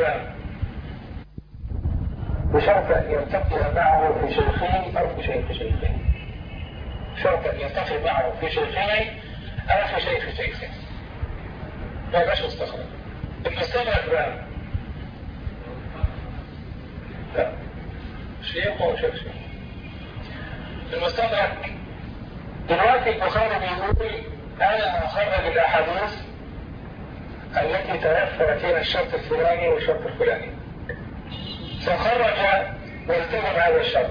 بقى بشرط أن يلتقي معه في شيخين أو في شيخ شيخين. شرط أن يلتقي معه في شيخين أو في شيخ شيخين. ما يبقاش مستخرج المستمع بقى لا. شيخ وشيخ شيخ المستدرك دلوقتي البخاري بيقول أنا أخرج الأحاديث التي توفر فيها الشرط الفلاني والشرط الفلاني فخرج والتزم هذا الشرط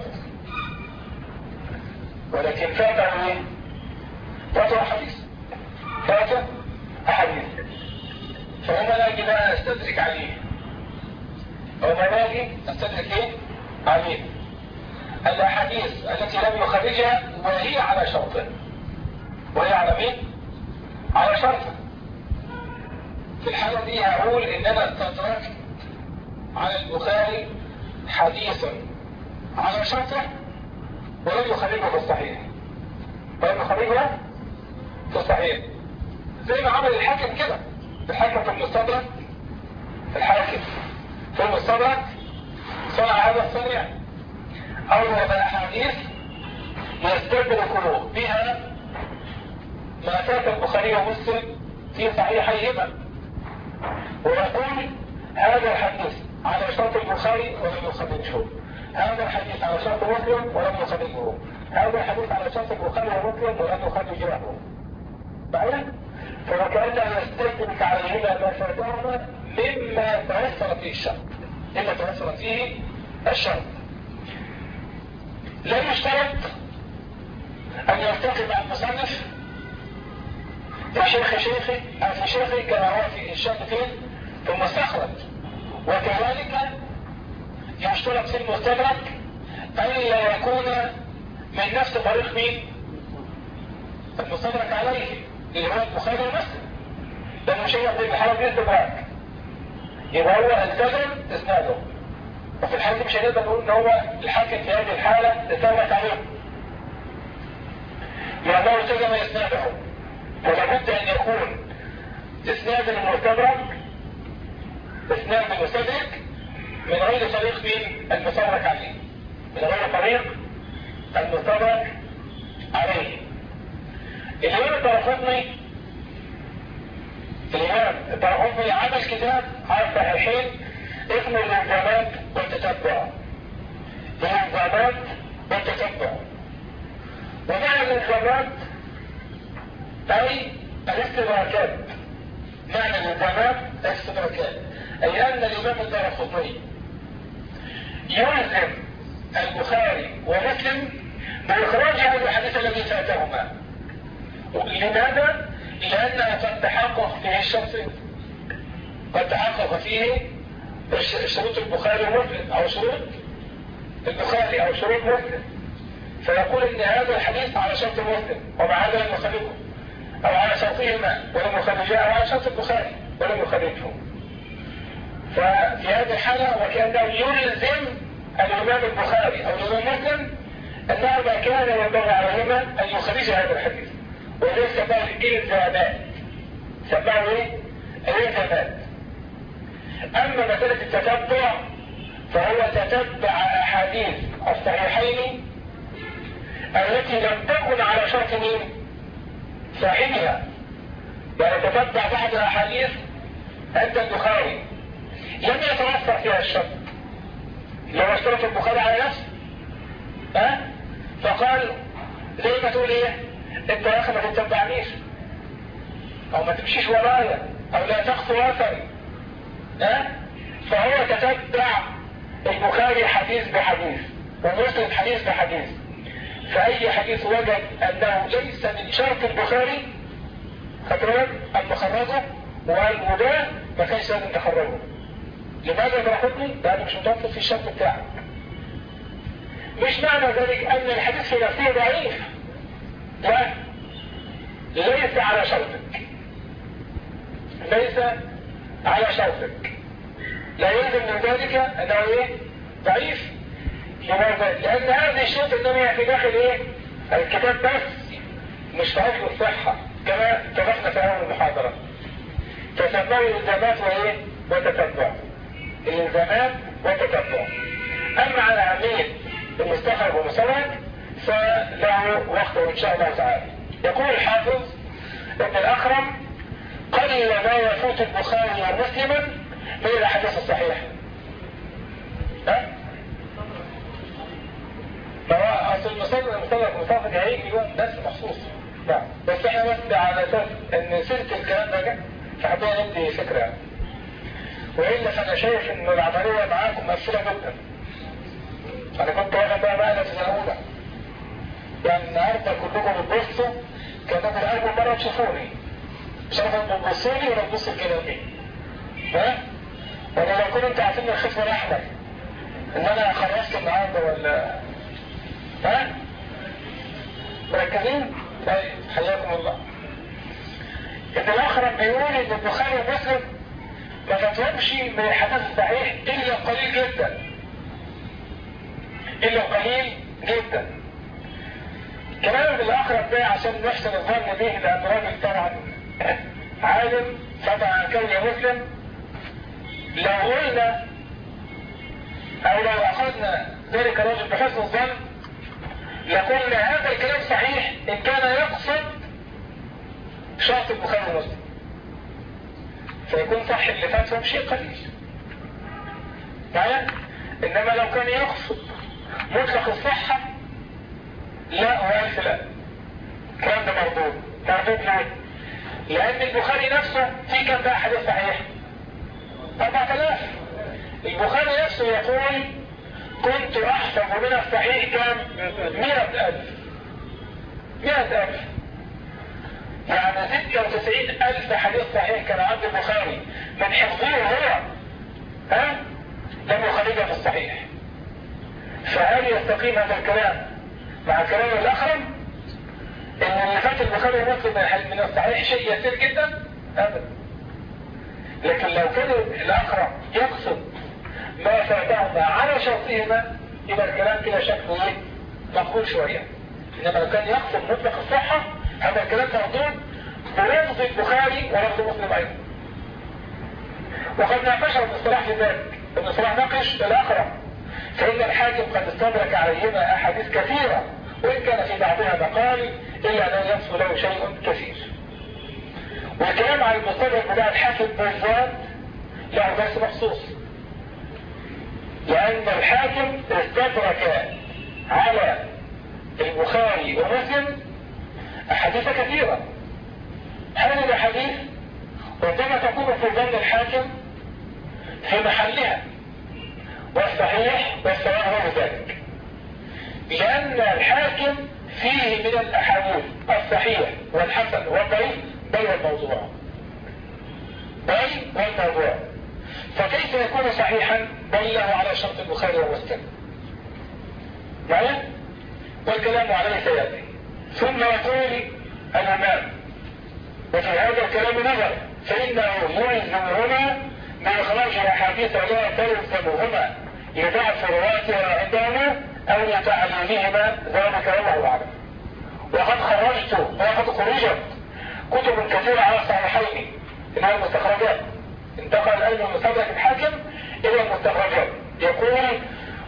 ولكن فاته إيه؟ فاته احاديث فاته احاديث فهنا لاجي بقى استدرك عليه هنا لاجي استدرك إيه؟ عليه الأحاديث التي لم يخرجها وهي على شرطه وهي على مين؟ على شرطه في الحالة دي هقول ان أنا استدركت على البخاري حديثا على شرطة ولم يخرجه في الصحيح. ولم يخرجه في الصحيح. زي ما عمل الحاكم كده. الحاكم في المستدرك. الحاكم في المستدرك صنع هذا الصنيع. أورد أحاديث يستدرك بها ما فات البخاري ومسلم في صحيحيهما. ويقول هذا الحديث على شرط البخاري ولم يخرجه هذا الحديث على شرط مسلم ولم يخرجه هذا الحديث على شرط البخاري ومسلم ولم يخرجه بعدين؟ فوكأنه يستدرك عليهما ما فاتهما مما تيسر فيه الشرط. مما تيسر فيه الشرط. لا يشترط أن يلتقي مع المصنف في شيخ شيخي أو في شيخي كما هو في الشرط فين في المستخرج وكذلك يشترط في المستدرك ألا يكون من نفس طريق مين؟ المستدرك عليه اللي هو البخاري ومسلم لأنه شيء في الحالة دي استدراك. يبقى هو التزم إسناده. وفي الحالة دي مش هنقدر نقول إن هو الحاكم في هذه الحالة استدرك عليه لأنه التزم إسناده. فلا بد أن يكون إسناد المستدرك اسناد المستدرك من غير طريق مين المستدرك عليه؟ من غير طريق المستدرك عليه؟ الإمام الترخصني الإمام الترخصني عمل كتاب على الصحيحين اسمه الالزامات والتتبع. الالزامات والتتبع. ومعنى الالزامات أي الاستدراكات. معنى الالزامات الاستدراكات. أي أن الإمام الدارقطني يلزم البخاري ومسلم بإخراج هذا الحديث الذي فاتهما لماذا؟ لأنه قد تحقق فيه الشرطين قد تحقق فيه شروط البخاري ومسلم أو شروط البخاري أو شروط مسلم. فيقول إن هذا الحديث على شرط مسلم ومع هذا لم يخرجه أو على شرطهما ولم يخرجاه على شرط البخاري ولم يخرجه. ففي هذه الحالة وكأنه يلزم الإمام البخاري أو الإمام مسلم أنه ما كان ينبغي عليهما أن يخرج هذا الحديث وليس سماه الإلزامات سماه إيه؟ الإلزامات أما مسألة التتبع فهو تتبع أحاديث الصحيحين التي لم تكن على شرط مين؟ صاحبها يعني تتبع بعض الأحاديث عند البخاري لم يتوفر فيها الشرط لو اشترط البخاري على نفسه ها؟ فقال ليه ما تقول إيه؟ أنت يا أخي ما تتبعنيش. أو ما تمشيش ورايا. أو لا تخطو أثري. ها؟ فهو تتبع البخاري حديث بحديث ومسلم حديث بحديث. فأي حديث وجد أنه ليس من شرط البخاري خطران أن تخرجه وده ما كانش لازم تخرجه؟ لماذا تاخدني؟ لأنه مش متوفر في الشرط بتاعك مش معنى ذلك أن الحديث في نفسه ضعيف لا ليس على شرطك ليس على شرطك لا يلزم من ذلك أنه إيه؟ ضعيف لماذا؟ لأن هذه الشروط إنما في داخل إيه؟ الكتاب بس مش في أصل الصحة كما اتفقنا في أول المحاضرة فسماه الإلزامات وإيه؟ وتتبع الالزامات والتتبع أما على اهميه المستخرج والمستورد فله وقته إن شاء الله تعالى. يقول الحافظ ابن الاخرم قليل ما يفوت البخاري ومسلما من الأحاديث الصحيحة. ها؟ فهو أصل المصدر المصدر المصدر هيجي بس مخصوص. نعم. بس إحنا بس على أساس إن سيره الكلام ده فحبينا ندي فكرة. والا فانا شايف إن العملية معاكم مؤثرة جدا. أنا كنت واخد بقى بقى في اولى يعني النهارده كلكم بتبصوا كأنكم أول مرة تشوفوني. مش عارف أنتوا بتبصوا لي ولا تبصوا لكلامي ها؟ ولا لو كنتوا أنتوا عارفين الختم الأحمر. ان أنا خلصت النهارده ولا؟ ها؟ مركزين؟ طيب حياكم الله. ابن الاخرم بيقول ان البخاري ومسلم ما فتهمش من الحديث الصحيح إلا قليل جدا. إلا قليل جدا. كلام الاخرم ده عشان نحسن الظن به لأن راجل طبعا عالم عن كون مسلم. لو قلنا أو لو أخذنا ذلك الرجل بحسن الظن لقلنا هذا الكلام صحيح إن كان يقصد شرط البخاري ومسلم. فيكون صح اللي فاتهم شيء قليل. معايا إنما لو كان يقصد مطلق الصحة لا والف لا الكلام ده مردود. مردود ليه؟ لأن البخاري نفسه في كم بقى حديث صحيح؟ 4000 البخاري نفسه يقول كنت أحفظ من الصحيح كم؟ مئة ألف. مئة ألف. يعني 96 ألف حديث صحيح كان عند البخاري. من حفظه هو ها؟ لم يخرجها في الصحيح. فهل يستقيم هذا الكلام مع كلام الاخرم إن اللي فات البخاري ومسلم من الصحيح شيء يسير جدا؟ ابدا. لكن لو كان الاخرم يقصد ما فاتهما على شرطهما يبقى الكلام كده شكله إيه؟ مقبول شوية. إنما لو كان يقصد مطلق الصحة هذا الكلام مردود بلفظ البخاري ولفظ مسلم أيضا. وقد ناقشه ابن الصلاح في ذلك. ابن الصلاح ناقش الاخرم فإن الحاكم قد استدرك عليهما أحاديث كثيرة وإن كان في بعضها مقال إلا ان يصف له شيء كثير. والكلام على المستدرك بتاع الحاكم بالذات له درس مخصوص. لأن الحاكم استدرك على البخاري ومسلم أحاديث كثيرة. هذه الأحاديث ربما تكون في ظن الحاكم في محلها. والصحيح والصواب هو ذلك. لأن الحاكم فيه من الأحاديث الصحيح والحسن والضعيف بين الموضوع بين والموضوع فكيف يكون صحيحا؟ دله على شرط البخاري ومسلم معايا والكلام عليه سيأتي. ثم يقول الأمام. وفي هذا الكلام نظر فإنه يلزمهما باخراج الاحاديث لا تلزمهما لضعف رواتها عندهما أو لتعليمهما ذلك والله أعلم. وقد خرجت وقد خرجت كتب كثيرة على الصحيحين انها المستخرجات. انتقل أيضا من الحاكم إلى المستخرجات. يقول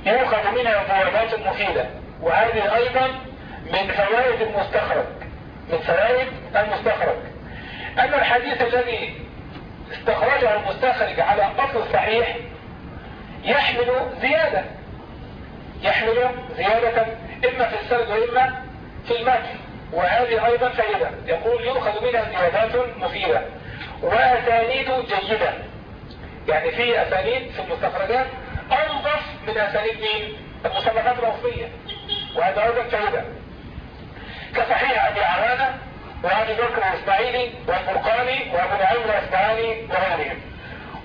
يؤخذ منها فوائد مفيدة وهذه أيضا من فوائد المستخرج. من فوائد المستخرج. أما الحديث الذي استخرجه المستخرج على اصل الصحيح يحمل زيادة. يحمل زيادة إما في السرد وإما في المتن وهذه أيضا فائدة. يقول يؤخذ منها زيادات مفيدة. وأسانيد جيدة. يعني في أسانيد في المستخرجات أنظف من أسانيد مين؟ المصنفات الاصلية وهذا أيضا فائدة. كصحيح ابي عوانة وأبي بكر الأسماعيلي والفرقاني وأبو نعيم الاسماعيلي وغيرهم.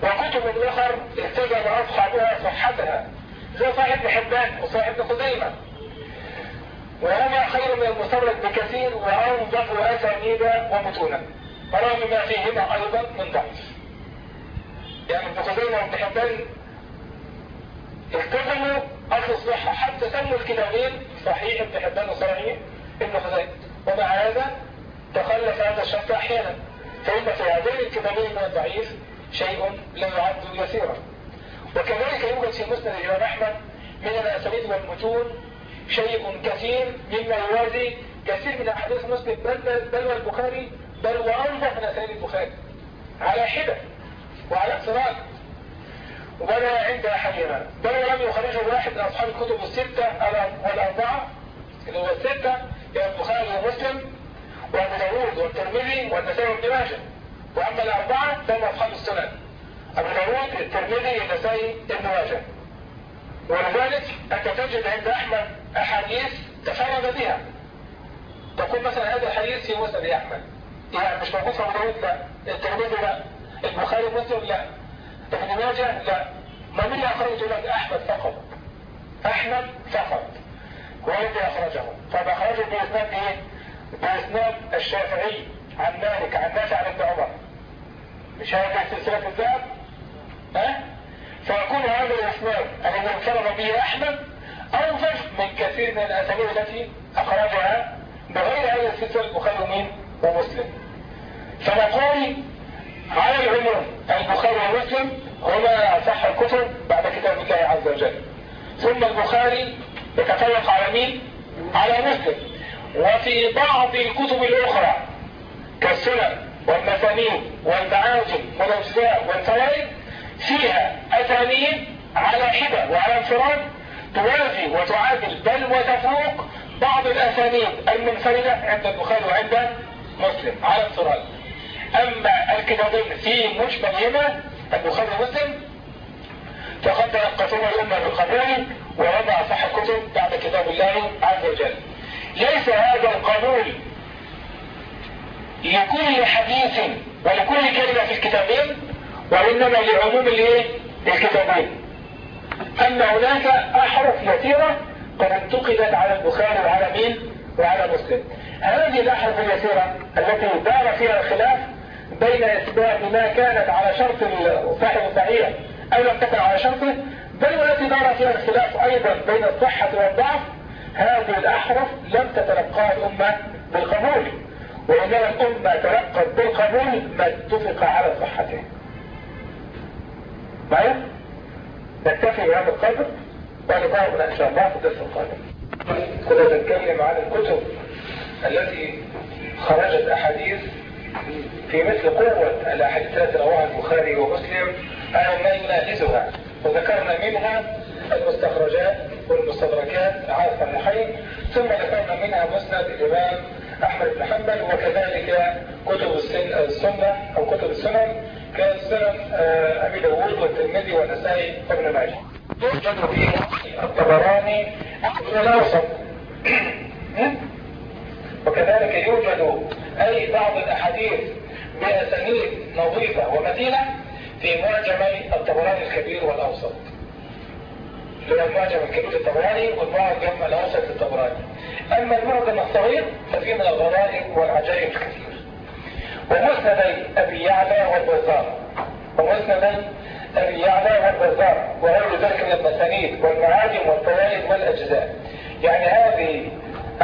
وكتب اخر استجاب اصحابها صحتها زي صاحب ابن حبان وصاحب ابن خزيمة. وهما خير من المستورد بكثير وانظف أسانيد ومتونا رغم ما فيهما أيضا من ضعف. يعني ابن خزيمة وابن حبان التزموا أصل الصحة حتى سموا الكتابين صحيح ابن حبان وصحيح ابن ومع هذا تخلف هذا الشرط أحيانا. فإن في هذين الكتابين من الضعيف شيء لا يعد يسيرا. وكذلك يوجد في مسند الإمام أحمد من الأسانيد والمتون شيء كثير مما يوازي كثير من أحاديث مسلم. بل, بل, والبخاري بل وأنظف من أسانيد البخاري. على حدة وعلى اقتراض. ولا عند أحدنا بل ولم يخرجه واحد من أصحاب الكتب الستة والأربعة اللي هو الستة البخاري ومسلم وأبو داوود والترمذي والنسائي وابن ماجه. وأما الأربعة فهم أصحاب السنن. أبو داوود الترمذي النسائي ابن ماجه. ولذلك أنت تجد عند أحمد أحاديث تفرد بها. تقول مثلا هذا الحديث في مسند أحمد. يعني مش موجود في أبو داوود لا. الترمذي؟ لا. البخاري ومسلم؟ لا. ابن ماجه؟ لا. ما من أخرجه لك؟ أحمد فقط. أحمد فقط. هو الذي أخرجه فأخرجه بإسناد إيه؟ بإسناد الشافعي عن مالك عن نافع عن ابن عمر. مش هذا سلسلة الذهب؟ ها؟ فيكون هذا الإسناد الذي انفرد به أحمد أوفر من كثير من الأسانيد التي أخرجها بغير هذا السلسلة البخاري ومين؟ ومسلم. فنقول على العموم البخاري ومسلم هما أصح الكتب بعد كتاب الله عز وجل. ثم البخاري يتفوق على مين؟ على مسلم وفي بعض الكتب الأخرى كالسنن والمسانيد والمعاجم والأجزاء والفوائد فيها أسانيد على حدة وعلى انفراد توازي وتعادل بل وتفوق بعض الأسانيد المنفردة عند البخاري وعند مسلم على انفراد. أما الكتابين في مشبههما البخاري ومسلم فقد تلقتهم الأمة بالقبول. ووضع صح الكتب بعد كتاب الله عز وجل ليس هذا القبول لكل حديث ولكل كلمة في الكتابين وإنما لعموم الإيه؟ الكتابين أما هناك أحرف يسيرة قد انتقدت على البخاري وعلى مين؟ وعلى مسلم هذه الأحرف اليسيرة التي دار فيها الخلاف بين إثبات ما كانت على شرط صاحب الصحيح أو لم تكن على شرطه بل والتي دار فيها الخلاف أيضا بين الصحة والضعف هذه الأحرف لم تتلقاها الأمة بالقبول وإنما الأمة تلقت بالقبول ما اتفق على صحته. معي؟ نكتفي بهذا القدر ونقابل إن شاء الله في الدرس القادم. كنا نتكلم عن الكتب التي خرجت أحاديث في مثل قوة الأحاديث التي رواها البخاري ومسلم أو ما ينافسها وذكرنا منها المستخرجات والمستدركات على الصحيحين ثم ذكرنا منها مسند الإمام أحمد بن حنبل وكذلك كتب السنة أو كتب السنن كسنن أبي داوود والترمذي والنسائي وابن ماجه. يوجد في الطبراني الأوسط وكذلك يوجد أي بعض الأحاديث بأسانيد نظيفة ومتينة في معجم الطبراني الكبير والأوسط. هو المعجم الكبير الطبراني والمعجم الأوسط الطبراني. أما المعجم الصغير ففيه من الغرائب والعجائب الكثير. ومسندي أبي يعلى والبزار ومسندي أبي يعلى والبزار وغير ذلك من المسانيد والمعاجم والفوائد والأجزاء. يعني هذه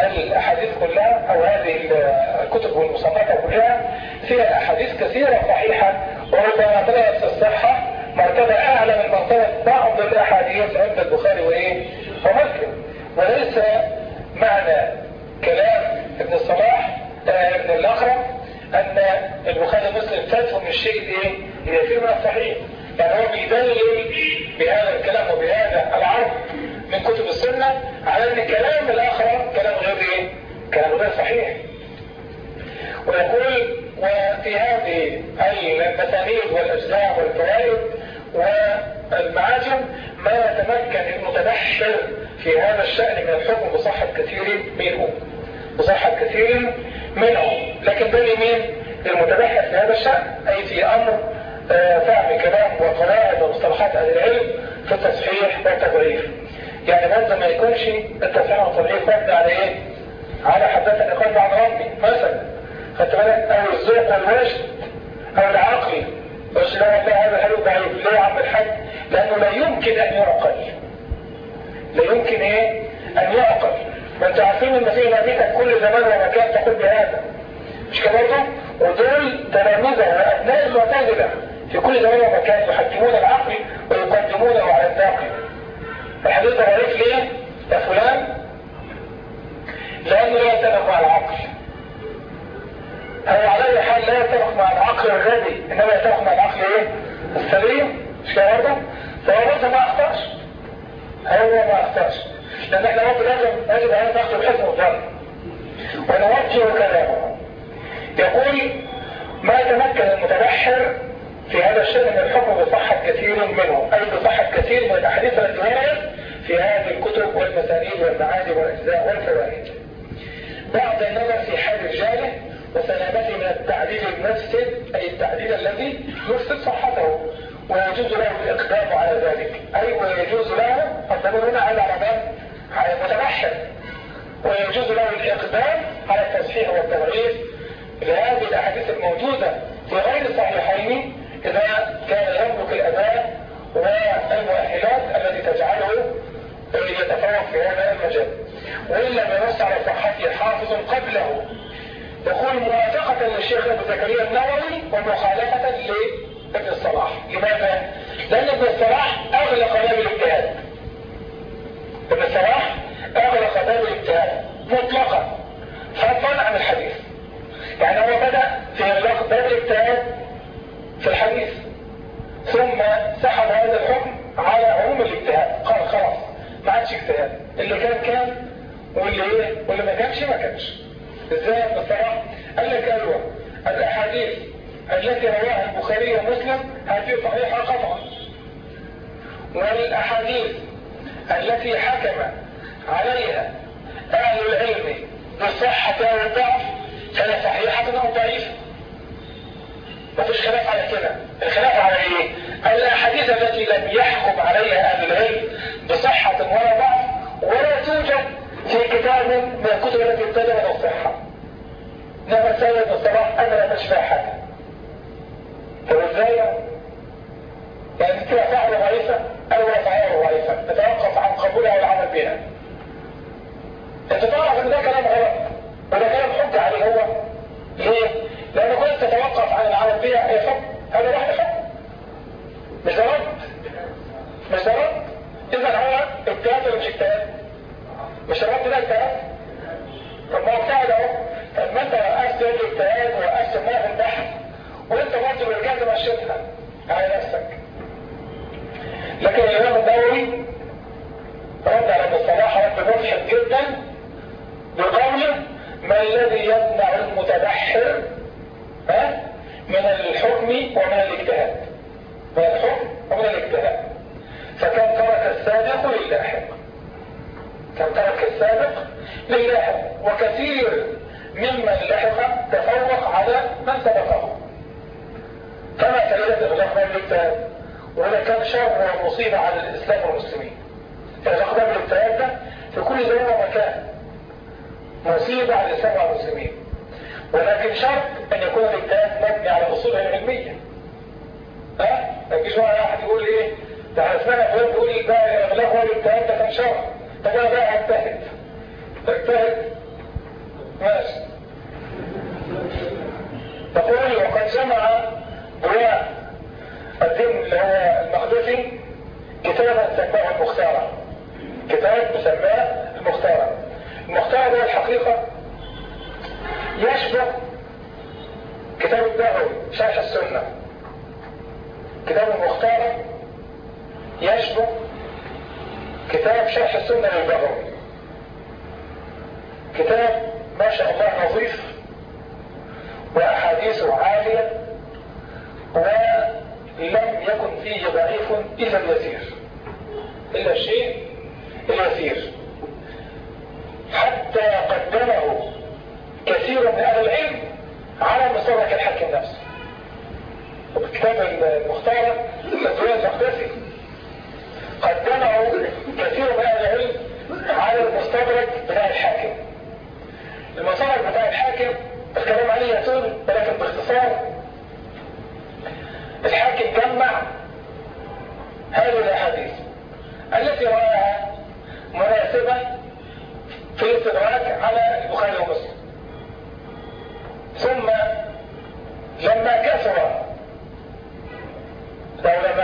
الأحاديث كلها أو هذه الكتب والمصنفات كلها فيها أحاديث كثيرة صحيحة وربما طلعت في الصحة مرتبة أعلى من مرتبة بعض الأحاديث عند البخاري وإيه؟ ومسلم. وليس معنى كلام ابن الصلاح ابن الأخرم أن البخاري ومسلم فاتهم الشيء إيه يسير من الصحيح يعني هو بيدلل بهذا الكلام وبهذا العرض. من كتب السنة على أن كلام الآخر كلام غير إيه؟ كلام غير صحيح. ويقول وفي هذه المسانيد والأجزاء والفوائد والمعاجم ما يتمكن المتبحر في هذا الشأن من الحكم بصحة كثير منه. بصحة كثير منه. لكن ده لمين للمتبحر في هذا الشأن. أي في أمر فهم كلام وقواعد ومصطلحات أهل العلم في التصحيح والتضعيف يعني برضه ما يكونش التصحيح والتضعيف مبني على إيه؟ على حدثني قلب عن ربي مثلا. خدت بالك؟ أو الذوق والوجد أو العقل. بس لا والله هذا حلو ضعيف ليه يا عم الحاج؟ لأنه لا يمكن أن يعقل. لا يمكن إيه؟ أن يعقل. ما أنتوا عارفين إن في كل زمان ومكان تقول بهذا. مش كده؟ ودول تلاميذه وابناء المعتزلة. في كل زمان ومكان يحكمون العقل ويقدمونه على الناقل الحديث ضعيف ليه؟ يا فلان. لأنه لا يتفق مع العقل. أو على أي حال لا يتفق مع العقل الغبي إنما يتفق مع العقل إيه؟ السليم. مش كده برضه؟ فهو برضه ما أخطأش. هو ما أخطأش. لأن إحنا برضه لازم يجب ان ناخذ الحكم والظن ونوجه كلامه. يقول ما تمكن المتبحر في هذا الشأن الحكم بصحة كثير منه أي بصحة كثير من الأحاديث التي وردت في هذه الكتب والمسانيد والمعاني والأجزاء والفوائد بعد النظر في حال رجاله وسلامته من التعديل المفسد أي التعديل الذي يفسد صحته ويجوز له الإقدام على ذلك أي ويجوز له الضمير هنا على من؟ على المتبحر ويجوز له الإقدام على التصحيح والتضعيف لهذه الأحاديث الموجودة في غير الصحيحين إذا كان يملك الأداء والمؤهلات التي تجعله يتفوق في هذا المجال. وإن لم ينص على صحته حافظ قبله. يقول موافقة للشيخ أبو زكريا النووي ومخالفة لابن الصلاح. لماذا؟ لأن ابن الصلاح أغلق باب الاجتهاد ابن الصلاح أغلق باب الاجتهاد مطلقا فضلا عن الحديث. يعني هو بدأ في إغلاق باب الاجتهاد في الحديث. ثم سحب هذا الحكم على عموم الاجتهاد. قال خلاص ما عادش اجتهاد. اللي كان كان واللي إيه؟ واللي ما كانش ما كانش. إزاي؟ الصلاح قال لك أيوه الأحاديث التي رواها البخاري ومسلم هذه صحيحة قطعا. والأحاديث التي حكم عليها أهل العلم بالصحه والضعف فهي صحيحة أو ضعيفة؟ مفيش خلاف على كده الخلاف على إيه؟ الأحاديث التي لم يحكم عليها أهل العلم بصحة ولا ضعف ولا توجد في كتاب من الكتب التي ابتدأت الصحة انما سيد الصلاح أنا لا مش حاجة طب إزاي يعني كده فعل ضعيفة أو لا فعل ضعيفة تتوقف عن قبولها والعمل بها انت تعرف ان ده كلام غلط وده كلام حجة عليه هو ليه؟ لأن كنت تتوقف عن العمل بها هي حكم هذا واحد حكم مش ده رد مش ده رد إذا هو اجتهاد ولا مش اجتهاد؟ مش الرد ده اجتهاد؟ طب ما هو اجتهد أهو طب ما أنت وقفت الاجتهاد ووقفت ما في البحث وأنت برضه رجعت مشيتها على نفسك لكن الإمام النووي رد على ابن الصلاح رد مضحك جدا بقوله ما الذي يمنع المتبحر ها من الحكم ومن الاجتهاد من الحكم ومن الاجتهاد فكان ترك السابق للاحق كان ترك السابق للاحق وكثير ممن لحق تفوق على من سبقه كما سيدة إغلاق باب الاجتهاد وهذا كان شر ومصيبة على الإسلام والمسلمين إغلاق باب الاجتهاد ده في كل زمان ومكان مصيبة على الإسلام والمسلمين ولكن شرط أن يكون الاجتهاد مبني على أصوله العلمية ها؟ ما يجيش واحد يقول إيه ده إحنا سمعنا فلان بيقول ده إغلاق هو الاجتهاد ده كان شرط طب أنا بقى أجتهد أجتهد ماشي تقول وقد جمع ضياء الدين اللي المقدسي كتابا سماه المختارة. كتاب مسماه المختارة. المختار ده الحقيقة يشبه كتاب الدعوي شرح السنة. كتاب المختار يشبه كتاب شرح السنة للبغوي كتاب ما شاء الله نظيف وأحاديثه عالية ولم يكن فيه ضعيف إلا اليسير إلا الشيء اليسير حتى قدمه كثير من أهل العلم على مسارك الحاكم نفسه وكتاب المختارة التدوية المقدسي قدمه كثير من أهل العلم على المستدرك بتاع الحاكم. المسارك بتاع الحاكم الكلام عليه يطول ولكن باختصار الحاكم جمع هذه الأحاديث التي رأيها مناسبة في الاستدراك على البخاري ومسلم. ثم لما كثر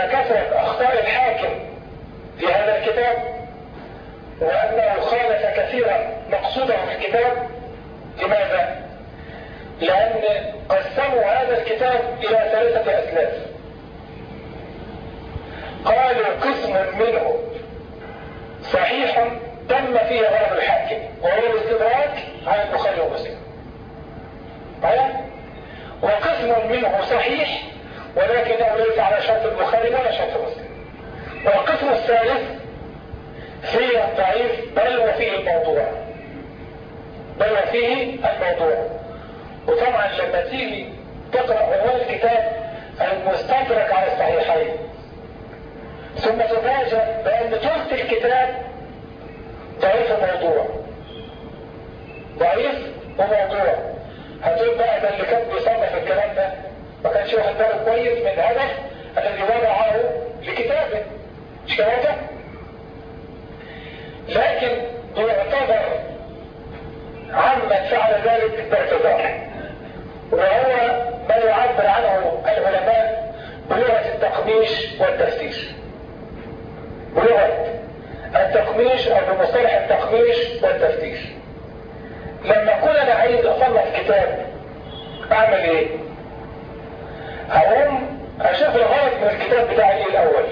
كثرة أخطاء الحاكم في هذا الكتاب وأنه خالف كثيرا مقصوده في الكتاب لماذا؟ لأن قسموا هذا الكتاب إلى ثلاثة أسلاف قالوا قسم منه صحيح تم فيه غرض الحاكم وهو الاستدراك على البخاري ومسلم. طيب؟ وقسم منه صحيح ولكنه ليس على شرط البخاري ولا شرط مسلم. والقسم الثالث فيه الضعيف بل وفيه الموضوع. بل وفيه الموضوع. وطبعا لما تيجي تقرأ عنوان الكتاب المستدرك على الصحيحين. ثم تفاجأ بأن ثلث الكتاب ضعيف الموضوع. ضعيف وموضوع. هتقول بقى ده اللي كان بيصنف الكلام ده ما كانش واخد باله كويس من الهدف الذي وضعه لكتابه مش كده؟ لكن بيعتبر عمن فعل ذلك باعتذار وهو ما يعبر عنه العلماء بلغة التقميش والتفتيش. بلغة التقميش أو بمصطلح التقميش والتفتيش. لما اكون أنا عايز اصنف كتاب أعمل إيه؟ اقوم أشوف الغرض من الكتاب بتاعي إيه الأول.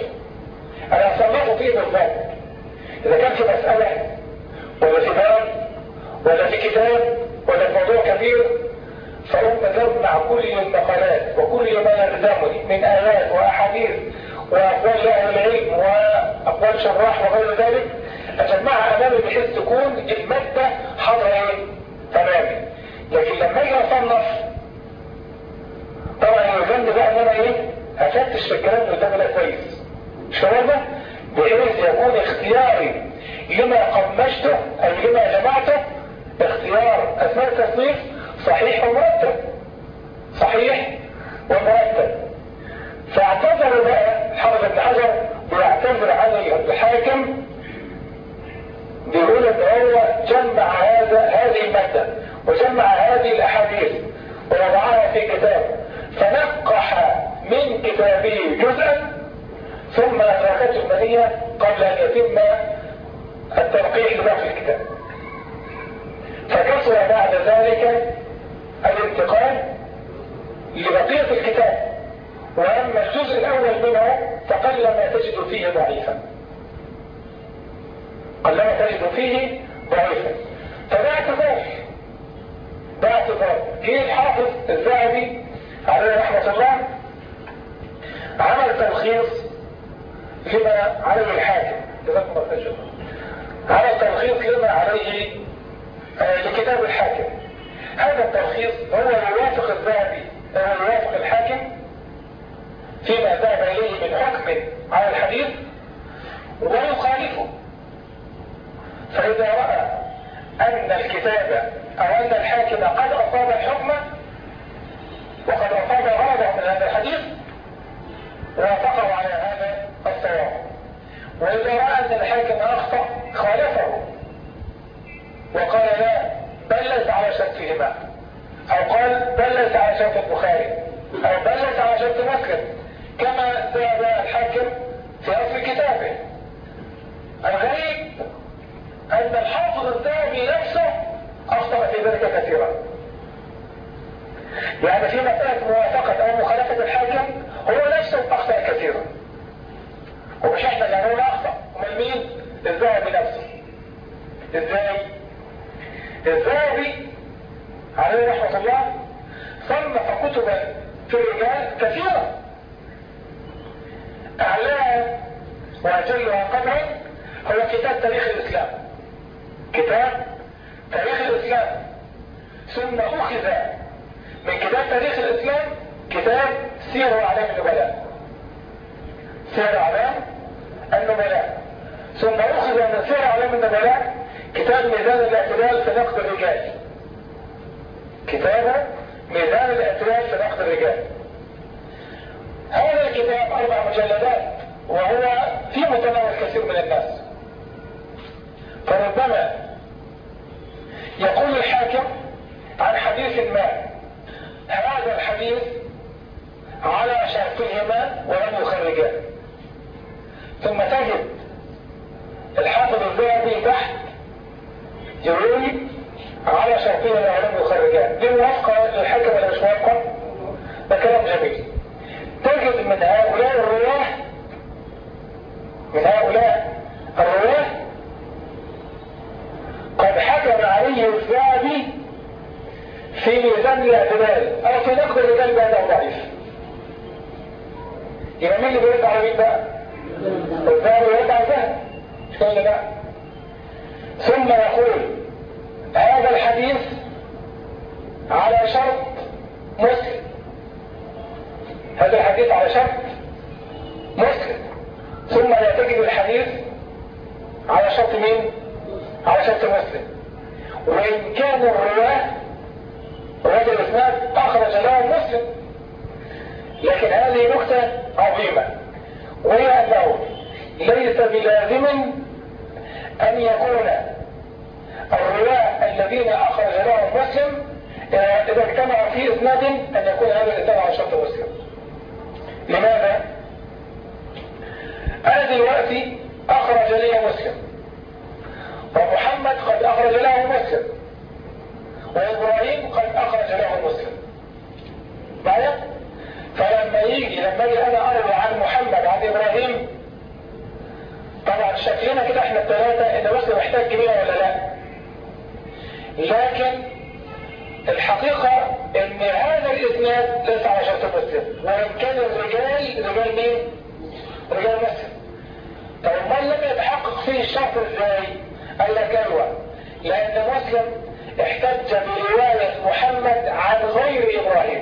أنا هصنفه فيه بالضبط إذا كان في مسألة ولا في باب ولا في كتاب ولا في موضوع كبير فأقوم أجمع كل المقالات وكل ما يلزمني من آيات وأحاديث وأقوال أهل العلم وأقوال شراح وغير ذلك أجمعها أمامي بحيث تكون المادة حاضرة إيه؟ لكن لما أجي أصنف طبعا يلزمني بقى إن أنا إيه؟ أفتش في الكلام اللي قدامي ده كويس مش كده؟ بحيث يكون اختياري لما قمشته أي لما جمعته اختيار أثناء التصنيف صحيح ومرتب. صحيح ومرتب. فاعتذر بقى حافظ ابن حجر بيعتذر عن الحاكم بيقول ان هو جمع هذا هذه المادة وجمع هذه الأحاديث ووضعها في كتاب. فنقح من كتابه جزءا ثم أدركته المنية قبل أن يتم التنقيح لما في الكتاب. فكسر بعد ذلك الانتقال لبقية الكتاب وأما الجزء الأول منه فقل ما تجد فيه ضعيفا. قل ما تجد فيه ضعيفا. فده اعتذار ده اعتذار جه الحافظ الذهبي عليه رحمة الله عمل تلخيص لما عليه الحاكم. جزاكم الله خير عمل تلخيص لما عليه آه لكتاب الحاكم. هذا التلخيص هو يوافق الذهبي هو يوافق الحاكم فيما ذهب إليه من حكم على الحديث ويخالفه. فإذا رأى أن الكتاب أو أن الحاكم قد أصاب الحكم وقد أصاب غرضه من هذا الحديث وافقه على هذا الصواب. وإذا رأى أن الحاكم أخطأ خالفه. وقال لا ليس على شرطهما أو قال ليس على شرط البخاري. أو ليس على شرط مسلم. كما ذهب الحاكم في أصل كتابه. الغريب أن الحافظ الذهبي نفسه أخطأ في ذلك كثيرا. يعني في مسألة موافقة أو مخالفة الحاكم هو نفسه أخطأ كثيرا. ومش إحنا اللي هنقول أخطأ. أمال مين؟ الذهبي نفسه. إزاي؟ الذهبي عليه رحمة الله صنف كتبا في الرجال كثيرة. أعلاها وأجلها قدرا هو كتاب تاريخ الإسلام. كتاب تاريخ الإسلام. ثم أخذ من كتاب تاريخ الإسلام كتاب سير أعلام النبلاء. سير أعلام النبلاء. ثم أخذ من سير أعلام النبلاء كتاب ميزان الاعتدال في نقد الرجال. كتاب ميزان الاعتدال في نقد الرجال. هذا الكتاب أربع مجلدات وهو في متناول كثير من الناس. فربما يقول الحاكم عن حديث ما هذا الحديث على شرطهما ولم يخرجاه. ثم تجد الحافظ الذهبي تحت يقول على شرطين العلم يخرجان دي موافقة للحكم ولا مش موافقة؟ ده كلام جميل. تجد من هؤلاء الرواه من هؤلاء الرواة قد حكم عليه الذهبي في ميزان الاعتدال. أو في نقد الرجال بانه ضعيف يبقى مين اللي بيرد على بقى؟ الذهبي يرد على مش كده لا؟ ثم يقول هذا الحديث على شرط مسلم. هذا الحديث على شرط مسلم. ثم لا تجد الحديث على شرط مين؟ على شرط مسلم. وإن كان الرواة رواه الإسناد أخرج له مسلم. لكن هذه نكتة عظيمة وهي أنه ليس بلازم أن يكون الرواة الذين أخرج لهم مسلم إذا اجتمع في إسناد أن يكون هذا على شرط مسلم لماذا؟ أنا دلوقتي أخرج لي مسلم ومحمد قد أخرج له مسلم وإبراهيم قد أخرج له مسلم معايا؟ فلما يجي لما يجي أنا أروي عن محمد عن إبراهيم طبعا شكلنا كده إحنا الثلاثة إن مسلم محتاج بينا ولا لا. لكن الحقيقة إن هذا الاسناد ليس على شرط مسلم وان كان الرجال رجال مين؟ رجال مسلم طب من لم يتحقق فيه الشرط إزاي قال لك أيوه لأن مسلم احتج برواية محمد عن غير إبراهيم.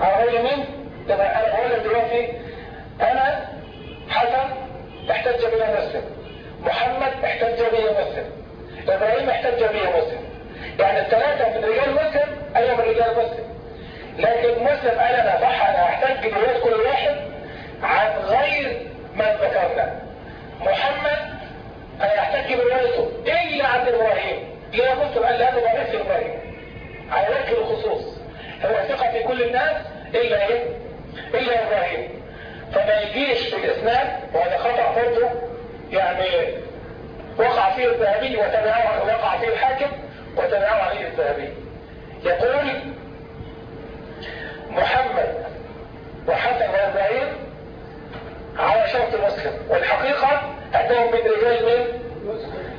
عن غير مين؟ طبعا أنا بقول لك دلوقتي أنا حسن احتج به مسلم محمد احتج به مسلم إبراهيم احتج به مسلم يعني الثلاثة من رجال مسلم أيوه من رجال مسلم. لكن مسلم قال أنا صح أنا أحتج برواية كل واحد عن غير ما ذكرنا. محمد أنا أحتج بروايته إلا عن إبراهيم. ليه مسلم قال لا ضعيف إبراهيم. على وجه الخصوص. هو ثقة في كل الناس إلا إيه؟ إلا إبراهيم. فما يجيش في الاسناد وهذا خطأ برضه يعني وقع فيه الذهبي وتبعه وقع فيه الحاكم وتبعه عليه الذهبي. يقول محمد وحسن وابراهيم على شرط مسلم والحقيقة عندهم من رجال من؟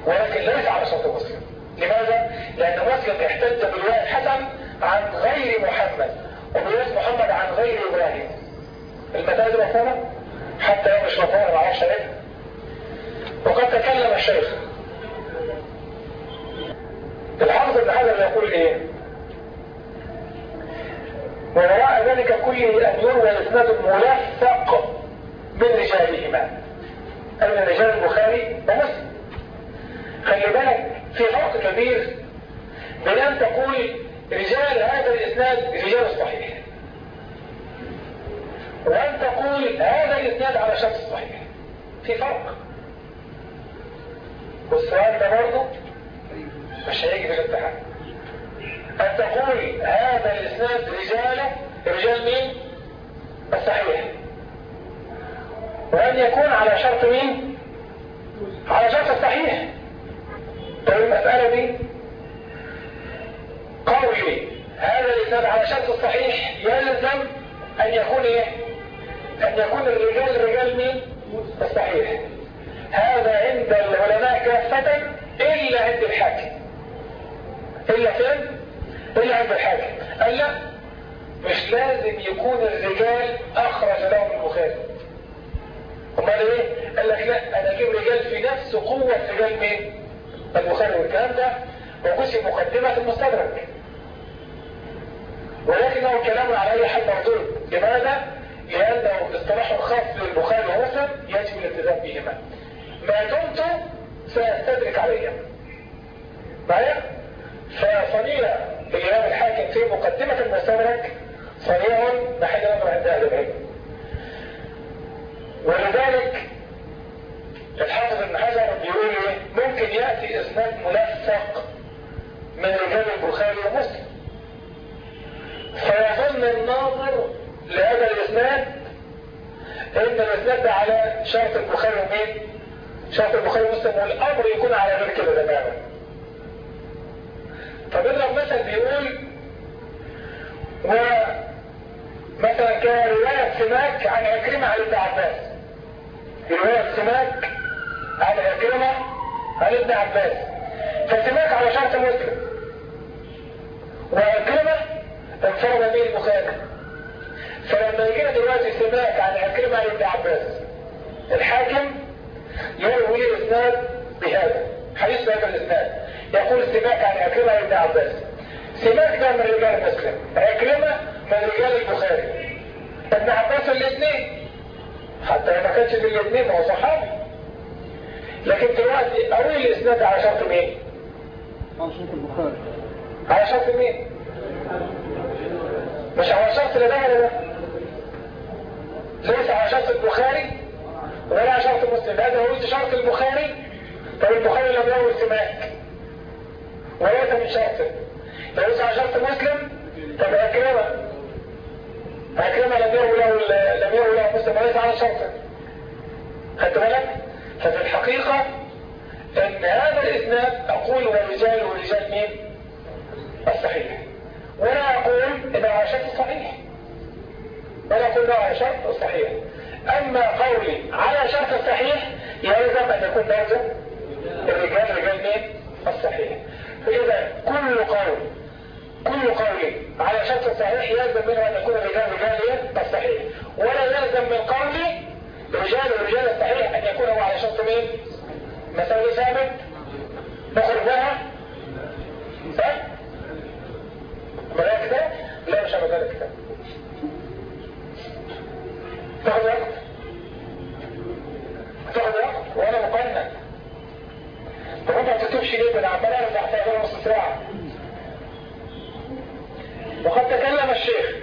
ولكن ليس على شرط مسلم. لماذا؟ لأن مسلم احتج برواية حسن عن غير محمد وبرواية محمد عن غير إبراهيم. المسائل مفهومة حتى مش مفهومة ما عليها وقد تكلم الشيخ. الحافظ ابن حجر يقول إيه؟ ووراء ذلك كله أن يروى الإسناد ملفق من رجالهما. اي من رجال البخاري ومسلم. خلي بالك في فرق كبير بين أن تقول رجال هذا الإسناد رجال الصحيح وأن تقول هذا الإسناد على شخص صحيح في فرق والسؤال ده برضه مش هيجي في الامتحان أن تقول هذا الإسناد رجالة رجال مين؟ الصحيح وأن يكون على شرط مين؟ على شرط الصحيح طيب المسألة دي قولي هذا الإسناد على شرط الصحيح يلزم أن يكون إيه؟ أن يكون الرجال رجال مين؟ الصحيح هذا عند العلماء كافة إلا عند الحاكم إلا فين؟ إلا عند الحاكم قال لا مش لازم يكون الرجال أخرج لهم البخاري أمال إيه؟ قال لك لا أنا أجيب رجال في نفس قوة رجال مين؟ البخاري والكلام ده موجود في مقدمة المستدرك ولكنه كلام على أي حد موجود لماذا؟ لأنه اصطلاح خاص للبخاري ومسلم يجب الالتزام بهما. ما دمت سأستدرك عليهم معايا؟ فصنيع الإمام الحاكم في مقدمة المستدرك صنيع محل نظر عند أهل العلم. ولذلك الحافظ ابن حجر بيقول إيه؟ ممكن يأتي إسناد ملفق من رجال البخاري ومسلم. فيظن الناظر لهذا الاسناد إن الاسناد ده على شرط البخاري ومين؟ شرط البخاري ومسلم والأمر يكون على غير كده تماما فبيضرب مثل بيقول و مثلا كرواية سماك عن عكرمة عن ابن عباس. رواية سماك عن عكرمة عن ابن عباس. فسماك على شرط مسلم. وعكرمة انفرد به البخاري. فلما يجينا دلوقتي سماك عن عكرمة ابن عباس الحاكم يروي الإسناد بهذا حديث بهذا الإسناد. يقول سماك عن عكرمة ابن عباس. سماك ده من رجال مسلم عكرمة من رجال البخاري. ابن عباس الاثنين. حتى ما كانش من الاثنين هو صحابي. لكن دلوقتي أقول الإسناد على شرط مين؟ على شرط البخاري. على شرط مين؟ مش على شرط ده ولا ده. ليس على شرط البخاري ولا على شرط مسلم. هذا هو شرط البخاري طب البخاري لم يروي سماك وليس من شرطه ليس على شرط مسلم طب أكرمة. أكرمة لم يروي له لم يروي له مسلم وليس على شرطه خدت بالك؟ ففي الحقيقة إن هذا الإسناد أقول ورجال ورجال مين؟ الصحيح. ولا أقول إنه على شرط الصحيح انه على شرط الصحيح أما قولي على شرط الصحيح يلزم أن يكون برضه الرجال رجال مين؟ الصحيح فإذا كل قول كل قول على شرط الصحيح يلزم منه أن يكون الرجال رجال الصحيح ولا يلزم من قولي رجال رجال الصحيح أن يكون هو على شرط مين؟ مسألة ثابت نخرج بها صح؟ ملاك كتاب؟ لا مش ملاك كتاب تاخد وقت وأنا مقنن طب انت ما تكتبش ليه ده أنا عمال ارجع في نص ساعة. وقد تكلم الشيخ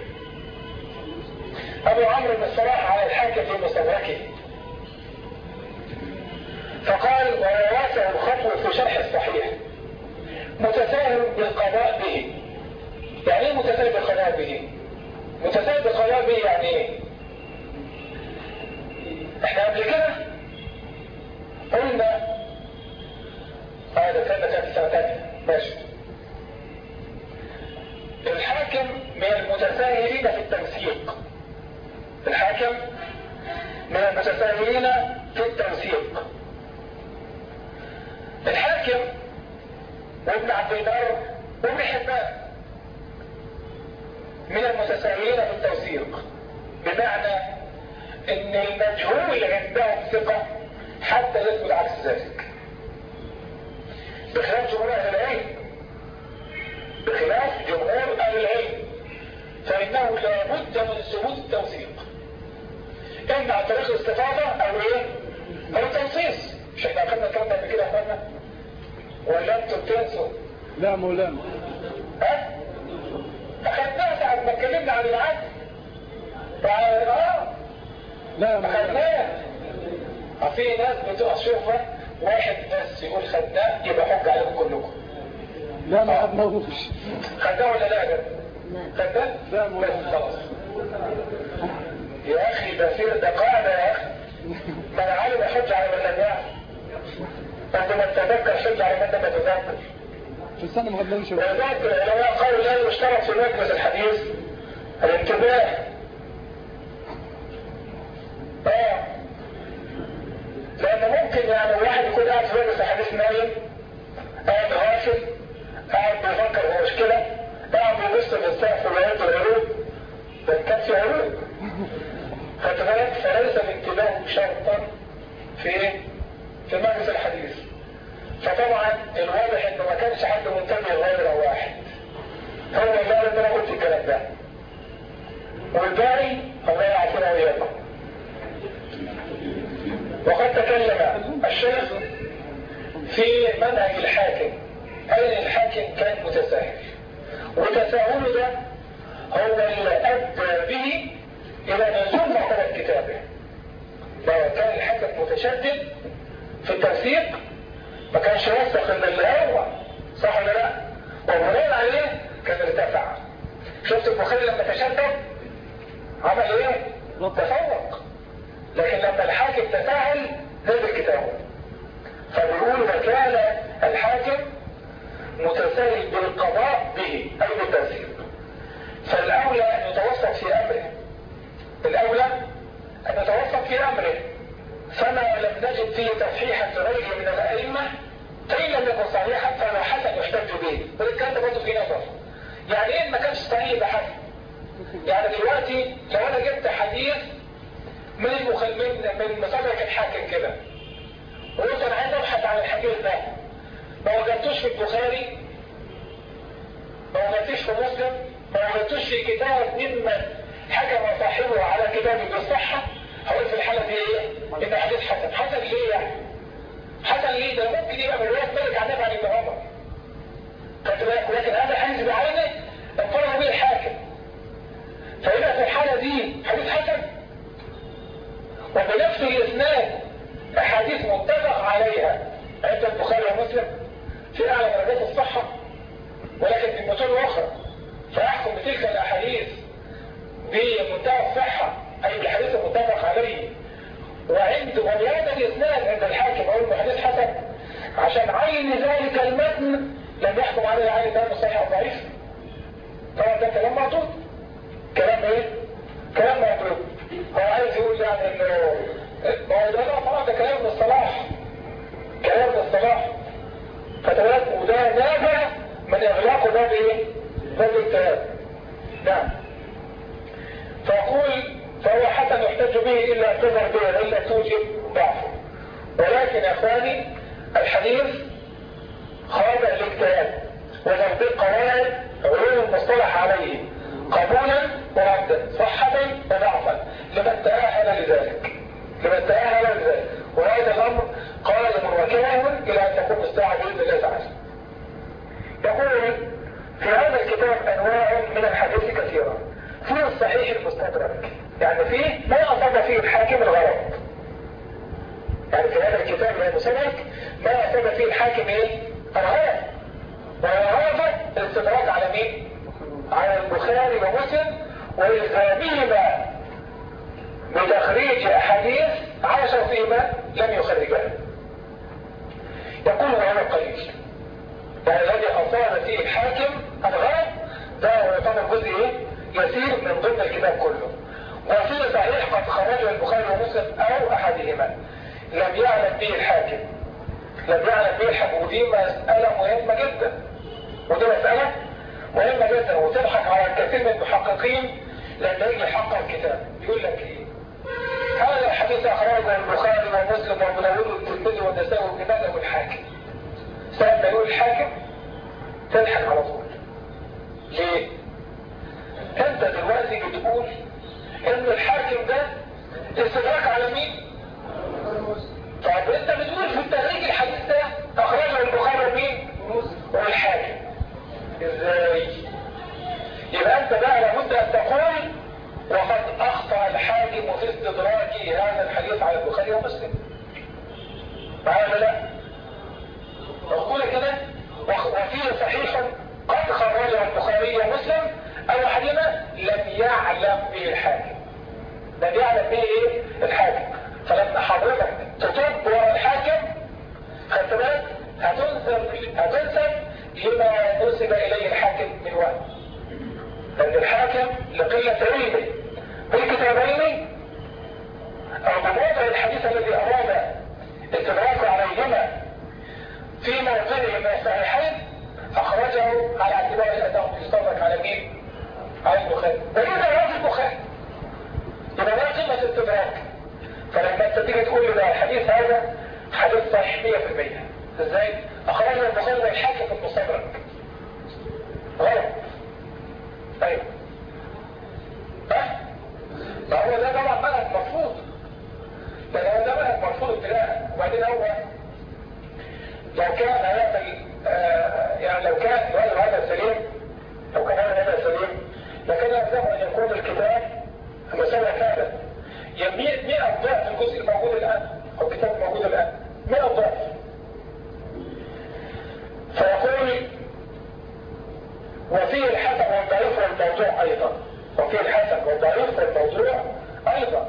أبو عمرو بن الصلاح على الحاكم في مستدركه. فقال وواسع الخطو في شرح الصحيح. متساهل بالقضاء به. يعني إيه متساهل بالقضاء به؟ متساهل بالقضاء به يعني إيه؟ إحنا قبل كده قلنا ده كان كان في سنه ثانية ماشي. ولكن هذا حديث بعينه انفرد به الحاكم. فيبقى في الحالة دي حديث حسن. وبنفس الإسناد أحاديث متفق عليها عند البخاري ومسلم في أعلى درجات الصحة ولكن في متون أخرى فيحكم بتلك الأحاديث بمنتهى الصحة أي الحديث المتفق عليه. وعند وبهذا الإسناد عند الحاكم أقول له حديث حسن عشان عين ذلك المتن لم يحكم عليه عين ده صحيح أو ضعيف. طبعا ده كلام معدود كلام إيه؟ كلام معدود هو عايز يقول يعني إنه هو ده طبعا ده كلام ابن الصلاح. كلام ابن الصلاح. فتبقى وده نابع من إغلاق باب إيه؟ باب الكلام. نعم. فأقول فهو حسن يحتج به إلا اعتذر به إلا توجب ضعفه. ولكن يا أخواني الحديث خاضع الاجتهاد. وتطبيق قواعد علوم المصطلح عليه قبولا وردا صحة وضعفا لمن تأهل لذلك. لمن تأهل لذلك. وهذا الأمر قائم وكائن إلى أن تكون الساعة بإذن الله تعالى. يقول في هذا الكتاب أنواع من الحديث كثيرة. فيه الصحيح المستدرك. يعني فيه ما أصاب فيه الحاكم الغلط. يعني في هذا الكتاب المسلك ما أصاب فيه الحاكم إيه؟ الغلط وهذا الاستدراك على مين؟ على البخاري ومسلم والزامهما بتخريج احاديث على شرطهما لم يخرجها. يقول وهذا قليل يعني الذي اصاب فيه الحاكم الغلط ده يعتبر جزء إيه؟ يسير من ضمن الكتاب كله. وفي صحيح قد خرجه البخاري ومسلم أو أحدهما. لم يعلم به الحاكم. به الحاكم ودي مسألة مهمة جدا. ودي مسألة مهمة جدا وتضحك على الكثير من المحققين لما يجي يحقق الكتاب. يقول لك إيه؟ هذا الحديث أخرجه البخاري ومسلم وأبو داوود والترمذي والنسائي وابن ماجه والحاكم ساعة ما يقول الحاكم؟ تضحك على طول. ليه؟ أنت دلوقتي بتقول إن الحاكم ده استدراك على مين؟ طب أنت بتقول في التهريج الحديث ده اخرجه البخاري ومين والحاكم إزاي يبقى أنت بقى لابد أن تقول وقد أخطأ الحاكم في استدراكه هذا الحديث على البخاري ومسلم. معايا لا؟ مقول كده وفيه صحيح قد خرجه البخاري ومسلم أو احدهما لم يعلم به الحاكم. لم يعلم به إيه؟ الحاكم. فلما حضرتك تطب ورا الحاكم خدت بالك؟ هتنسب هتنسب لما نسب إليه الحاكم من وقت لأن الحاكم لقلة علمه بالكتابين أو بموضع الحديث الذي أراد استدراكه عليهما في موضعهما الصحيحين أخرجه على اعتبار أنه يستدرك على مين؟ على البخاري. ولذا هذا البخاري. يبقى ده قيمه استدراك فلما انت تيجي تقول لي ده الحديث هذا حديث صحيح 100% إزاي؟ اخرجه البخاري والحاكم في المستدرك غلط. أيوه ها؟ ما هو ده طبعا منهج مرفوض ده هو ده منهج مرفوض ابتداء وبعدين هو لو كان هيعمل آه يعني لو كان الرجل هذا سليم لو كان هذا سليم لكن يلزمه أن يكون الكتاب مسألة كاملة يعني 100 ضعف الجزء الموجود الآن. أو الكتاب الموجود الآن. 100 ضعف فيقول وفيه الحسن والضعيف والموضوع أيضا. وفيه الحسن والضعيف والموضوع أيضا.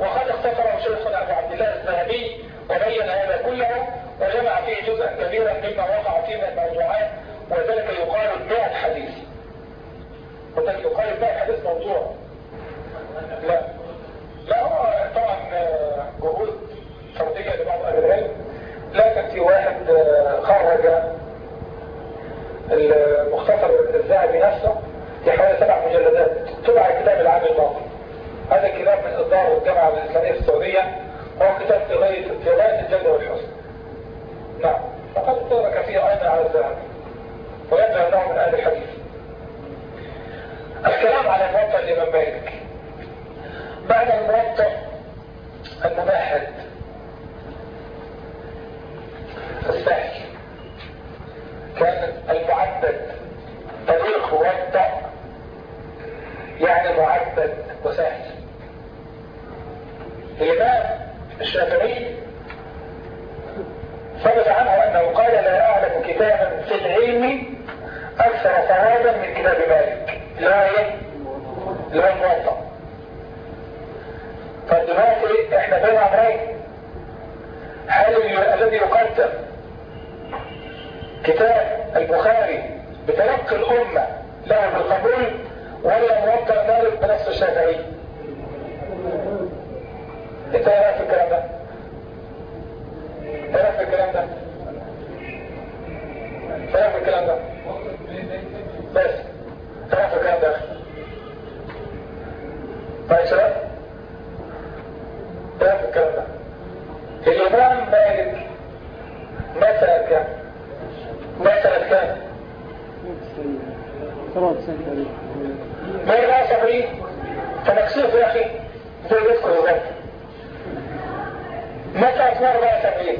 وقد اختصره شيخنا ابو عبد الله الذهبي وبين هذا كله وجمع فيه جزءا كبيرا مما وقع فيه من الموضوعات وذلك يقارب 100 حديث. وذلك يقارب 100 حديث موضوع. لا. لا هو طبعا جهود فردية لبعض أهل العلم. لكن في واحد خرج المختصر الذهبي نفسه في حوالي سبع مجلدات طبع الكتاب العام الماضي. هذا الكتاب من إصدار الجامعة الإسلامية في السعودية هو كتاب في غاية في غاية الجد والحسن نعم. فقد ترك فيه أيضا على الذهبي ويبدو أنه من أهل الحديث. الكلام على الموطأ الإمام مالك. بعد الموطأ الممهد السهل كان المعدد طريق موطأ يعني معدد وسهل. الإمام الشافعي ثبت عنه أنه قال لا أعلم كتابا في العلم أكثر صوابا من كتاب مالك. لا؟ لا الموطأ فدلوقتي إحنا بين أمرين هل الذي يقدم كتاب البخاري بتلقي الأمة له بالقبول ولا موطأ مالك بنفس الشافعي انت إيه في الكلام ده؟ إيه في الكلام ده؟ إيه في الكلام ده؟ بس إيه في الكلام ده؟ طيب شباب إيه في الكلام ده؟ الإمام مالك مثلا كام؟ مثلا كام؟ 97 ما يبقى صبري فمكسوف يا أخي زي يذكر ذلك متى 74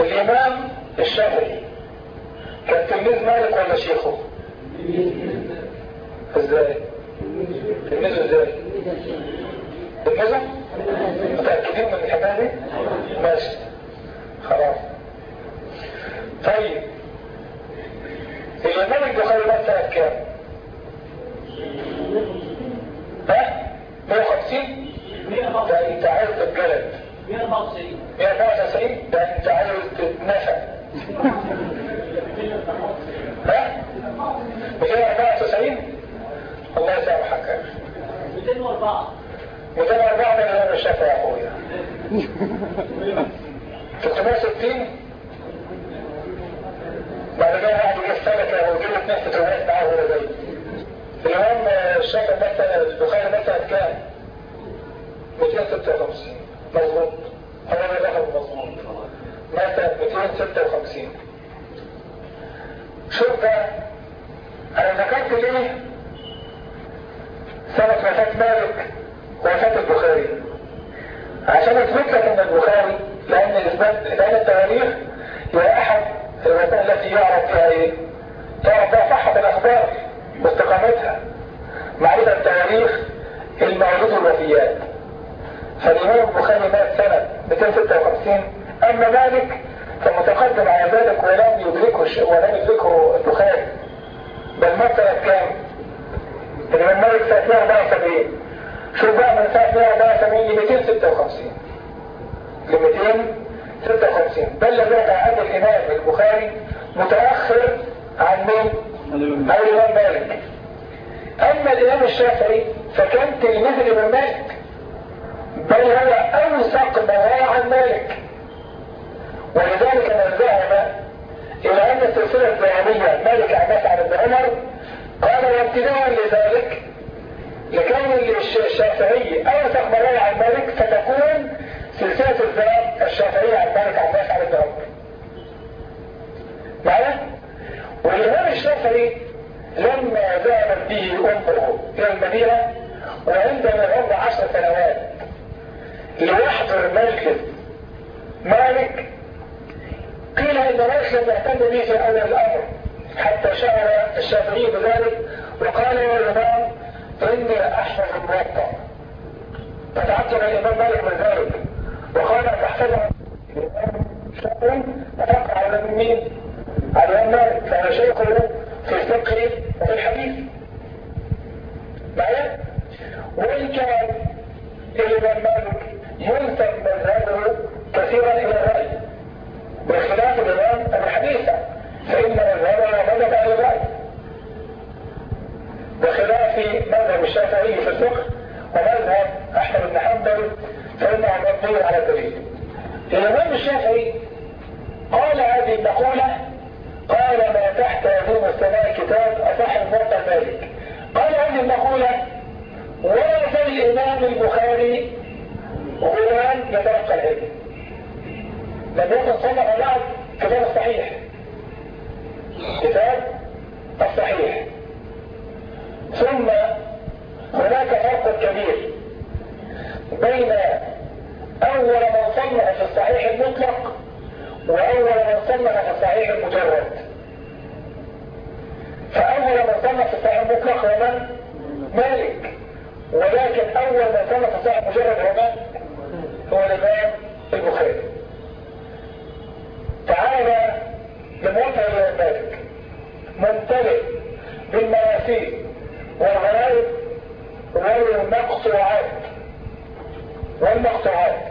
الإمام الشافعي كان تلميذ مالك ولا شيخه؟ إزاي؟ تلميذه إزاي؟ تلميذه؟ متأكدين من الحكاية دي؟ ماشي خلاص طيب. الإمام البخاري ده سنة كام؟ ها؟ 150 ده أنت عايز تتجلد 194 194 ده أنت عايز تتنفى ها؟ 294 الله يسامحك. يا أخي. 204 204 من الامام الشافعي يا أخويا. 360 بعد واحد يجيب سمكه ويجيب اثنين فتوات معاه ولا زي الامام الشافعي مثلا البخاري مثلا كام 256 مظبوط هو ده الرقم مظبوط مثلا 256 شوف بقى أنا ذكرت ليه سنة وفاة مالك وفاة البخاري. عشان أثبت لك إن البخاري لأن الاثبات لأن التواريخ هي أحد الوسائل التي يعرف فيها إيه؟ تعرف بها صحة الأخبار واستقامتها معرفة التواريخ الموجود الوفيات فالإمام البخاري مات سنة 256 أما مالك فمتقدم على ذلك ولم يدركه ولم يدركه البخاري. بل مات سنة كام؟ الإمام مالك سنة 174 شوف بقى من سنة 174 ل 256 ل 256 بل ذلك عند الإمام البخاري متأخر عن مين؟ عن الإمام مالك. أما الإمام الشافعي فكان تلميذ الإمام مالك بل هو أوثق ما عن مالك. ولذلك من ذهب إلى أن السلسلة الذهبية مالك عن نافع بن عمر قال وابتداء لذلك. لكون الش- الشافعي أوثق ما عن مالك فتكون سلسلة الذهب الشافعية عن مالك نافع بن عمر معنا؟ والإمام الشافعي لما ذهبت به أمه إلى المدينة وعندما عمر عشر سنوات ليحضر مجلس مالك قيل إن مالك لم يهتم به في أول الأمر حتى شعر الشافعي بذلك وقال يا إمام إني أحفظ الموطأ. فتعجب الإمام مالك من ذلك. وقال الامام الشافعي فتقع على مين؟ على مالك فهو شيخه في الفقه وفي الحديث معايا؟ وإن كان الإمام مالك ينسب مذهبه كثيرا إلى الرأي بخلاف الإمام أبي حنيفة فإن مذهبه مذهب أهل الرأي بخلاف مذهب الشافعي في الفقه ومذهب أحمد بن حنبل فإنه مبني على الدليل. الإمام الشافعي قال هذه المقولة قال ما تحت هذه السماء كتاب أصح الموقع ذلك. قال هذه المقولة ورث الإمام البخاري غلام يتلقى العلم. لم يكن صنع بعد كتاب الصحيح كتاب الصحيح. ثم هناك فرق كبير بين أول من صنع في الصحيح المطلق وأول من صنع في الصحيح المجرد. فأول من صنع في الصحيح المطلق هو من؟ مالك. ولكن أول من صنع في الصحيح المجرد هو من؟ هو الإمام البخاري. تعالى لموقع الإمام مالك. ممتلئ بالمراسيل والغرائب والمقطوعات والمقطوعات.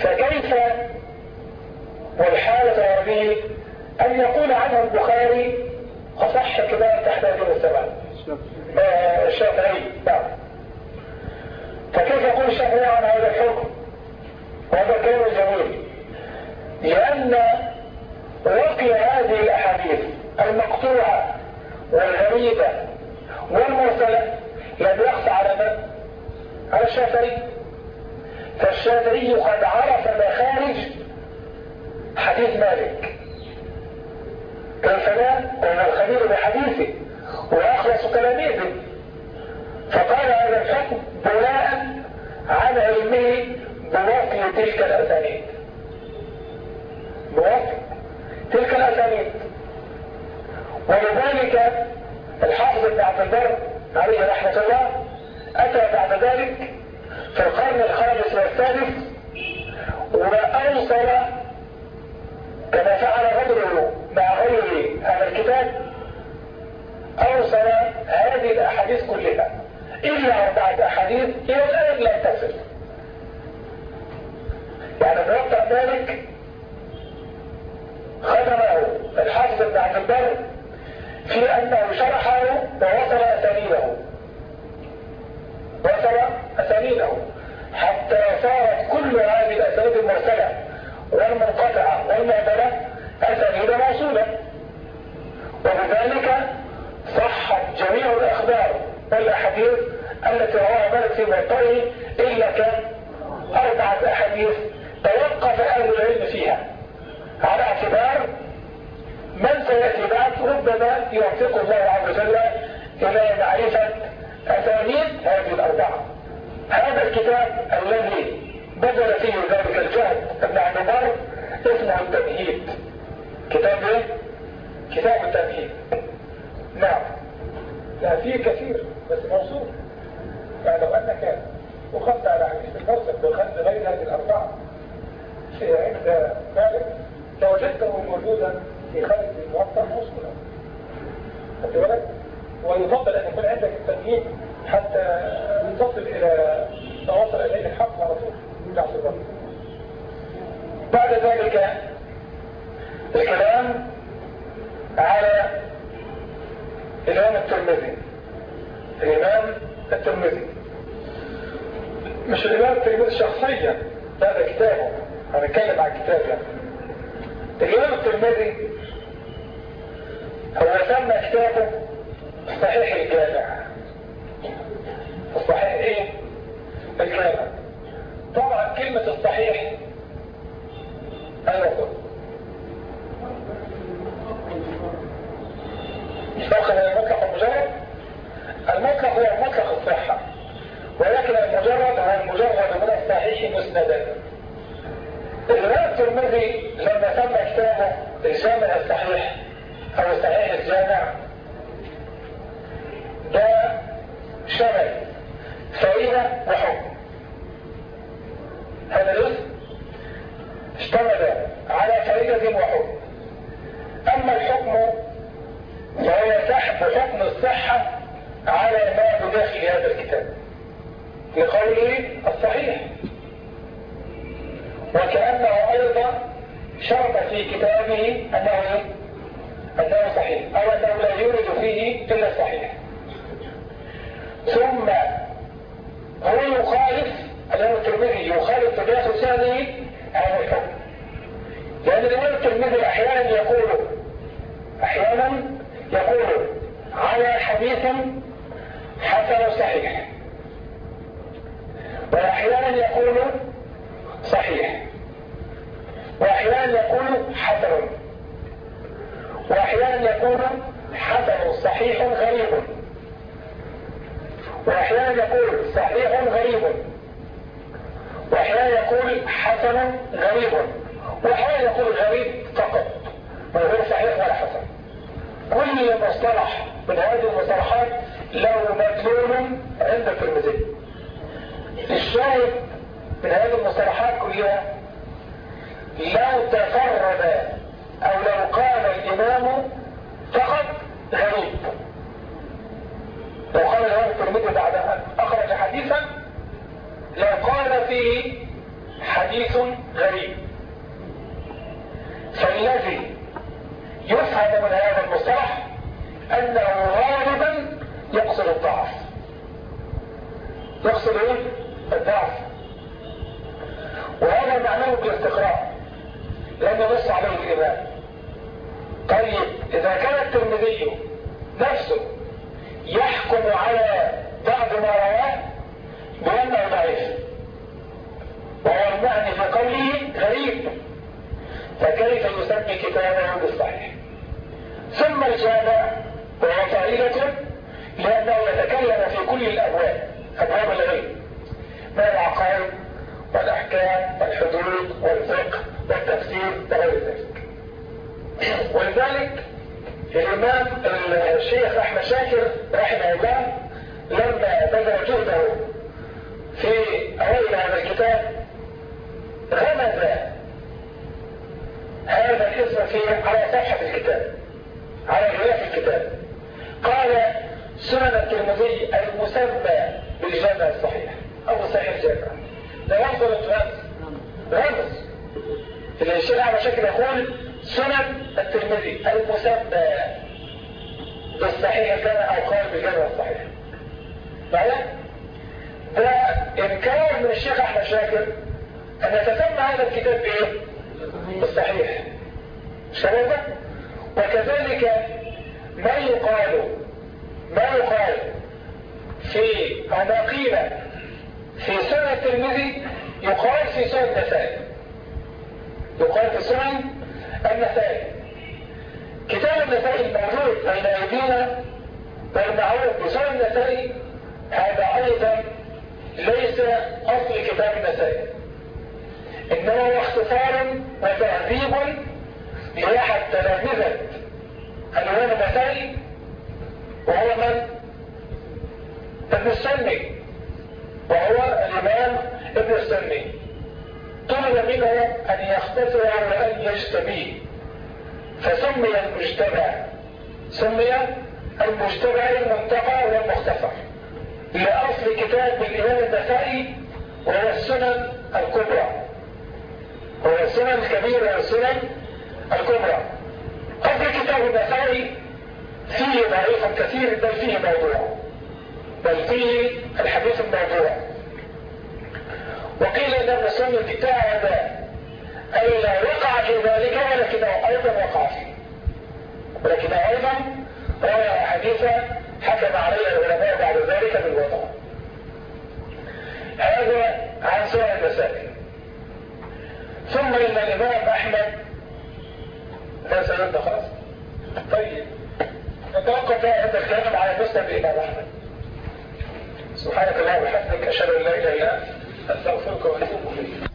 فكيف والحالة العربية أن يقول عنه البخاري أصح كتاب تحت هذه السماء الشافعي نعم. فكيف يقول الشافعي عن هذا الحكم؟ وهذا كلام جميل. لأن وقي هذه الأحاديث المقطوعة والغريبة والمرسلة لم يخفى على من؟ على الشافعي فالشافعي قد عرف مخارج حديث مالك. كيف لا؟ وهو الخبير بحديثه وأخلص تلاميذه فقال هذا الحكم بناء على علمه بوصل تلك الأسانيد. بوصل تلك الأسانيد. ولذلك الحافظ ابن عبد البر عليه رحمة الله أتى بعد ذلك في القرن الخامس والسادس وأوصل كما فعل غيره مع غيره هذا الكتاب أوصل هذه الأحاديث كلها. إلا أربعة أحاديث إلى الآن لم تصل يعني موقع ذلك ختمه الحافظ ابن عبد البر في أنه شرحه ووصل أسانيده وصل أسانيده حتى صارت كل هذه الأسانيد المرسلة والمنقطعة والمعدلة أسانيد موصولة. وبذلك صحت جميع الأخبار والأحاديث التي رواها مالك في موطئه إلا كان أربعة أحاديث توقف أهل العلم فيها. على اعتبار من سيأتي بعد ربما يوفق الله عز وجل إلى معرفة أسانيد هذه الأربعة. هذا الكتاب الذي بذل فيه ذلك الجهد ابن البر اسمه التمهيد. كتاب إيه؟ كتاب التمهيد. نعم. لا فيه كثير بس موصول. يعني لو انك وخذت على حديث المرسل بخذ غير هذه الأربعة. في عند مالك. لوجدته موجودا في خارج الموطن موصولا خدت بالك؟ ويفضل أن يكون عندك التمهيد حتى تصل إلى ما وصل إليه الحق على طول. بعد ذلك الكلام على الإمام الترمذي. الإمام الترمذي. مش الإمام الترمذي شخصيا. هذا كتابه. هنتكلم عن كتاب يعني الإمام الترمذي هو سمى كتابه صحيح الجامع. الصحيح إيه؟ الجامع. طبعا كلمة الصحيح قلت مطلق المطلق المجرد المطلق هو مطلق الصحة. ولكن المجرد هو المجرد من الصحيح مسندا. الإمام الترمذي لما سمى كتابه الجامع الصحيح أو الصحيح الجامع ده شمل فائدة وحكم هذا الاسم اشتمل على فائدة وحكم أما الحكم فهو سحب حكم الصحة على ما بداخل هذا الكتاب. لقوله الصحيح. وكأنه أيضا شرط في كتابه أنه أنه صحيح. أو أنه لا يورد فيه إلا الصحيح ثم هو يخالف الإمام الترمذي يخالف تجاه لسانه هذا الحكم لأن الإمام الترمذي أحيانا يقول أحيانا يقول على حديث حسن صحيح. وأحيانا يقول صحيح. وأحيانا يقول حسن. وأحيانا يقول حسن صحيح غريب. وأحيانا يقول صحيح غريب. وأحيانا يقول حسن غريب. وأحيانا يقول غريب فقط. من غير صحيح ولا حسن. كل مصطلح من هذه المصطلحات له مدلول عند الترمذي. الشاهد من هذه المصطلحات كلها لو تفرد أو لو قال الإمام فقط غريب. لو قال الامام الترمذي بعد أن أخرج حديثا لو قال فيه حديث غريب. فالذي يفهم من هذا المصطلح أنه غالبا يقصد الضعف. يقصد إيه؟ الضعف. وهذا معناه بالاستقراء لم ينص عليه الامام طيب إذا كان الترمذي نفسه يحكم على بعض ما رواه بانه ضعيف وهو المعني في قوله غريب. فكيف يسمي كتابه بالصحيح؟ ثم الجامع وهو فائدة لأنه يتكلم في كل الأبواب أبواب العلم من العقائد والأحكام والحدود والفقه والتفسير وغير ذلك؟ ولذلك الإمام الشيخ أحمد شاكر رحمه الله لما بذل جهده في أوائل هذا الكتاب غمز هذا الاسم في على صفحة الكتاب على غلاف الكتاب. قال سنن الترمذي المسمى بالجامع الصحيح أو صحيح الجامع. ده رمز ولا رمز؟ الشيخ على شكل يقول سنن الترمذي المسمى بالصحيح الجامع أو قال بالجامع الصحيح معايا؟ ده انكار من الشيخ أحمد شاكر أن يتسمى هذا الكتاب بإيه؟ بالصحيح مش كده؟ وكذلك ما يقال ما يقال في أو ما قيل في سنن الترمذي يقال في سنن النسائي يقال في سنن النسائي كتاب النسائي الموجود بين أيدينا والمعروف بسنن النسائي هذا أيضا ليس أصل كتاب النسائي إنما هو اختصار وتهذيب لأحد تلامذة الإمام النسائي وهو من؟ ابن السني وهو الإمام ابن السني طلب منه أن يختصر وأن يجتبيه فسمي المجتمع سمي المجتمع المنتقى والمختصر لأصل كتاب الإمام النسائي وهو السنن الكبرى. هو السنن الكبيرة والسنن الكبرى. قبل كتاب النسائي فيه ضعيف كثير بل فيه موضوع بل فيه الحديث الموضوع. وقيل ابن سنة اجتهد الا وقع في ذلك ولكنه أيضا وقع فيه. ولكنه أيضا روى حديثا حكم عليه العلماء بعد ذلك بالوضع هذا عن سنن النسائي ثم إن الإمام أحمد ده سيبدا خلاص. طيب. نتوقف عند الكلام على مسند الإمام أحمد. سبحانك اللهم وبحمدك أشهد أن لا إله إلا أنت. استغفرك واتوب اليك